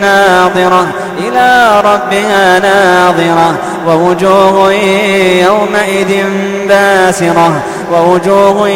ناظرة إلى ربها ناظرة ووجوه يومئذ باسرة ووجوه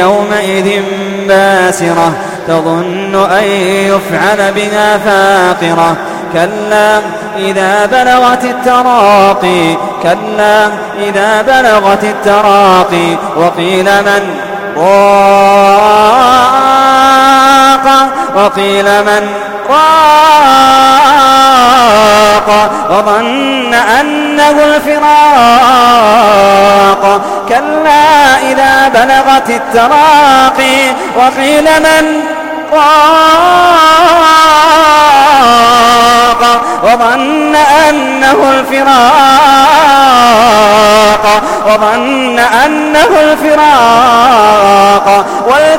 يومئذ باسرة تظن أن يفعل بها فاقرة. كلا إذا بلغت التراقي كلا إذا بلغت التراقي وقيل من؟ راق وقيل من؟ راق وظن أنه الفراق. كلا إذا بلغت التراقي وقيل من راق. وظن أنه الفراق. وظن أنه الفراق.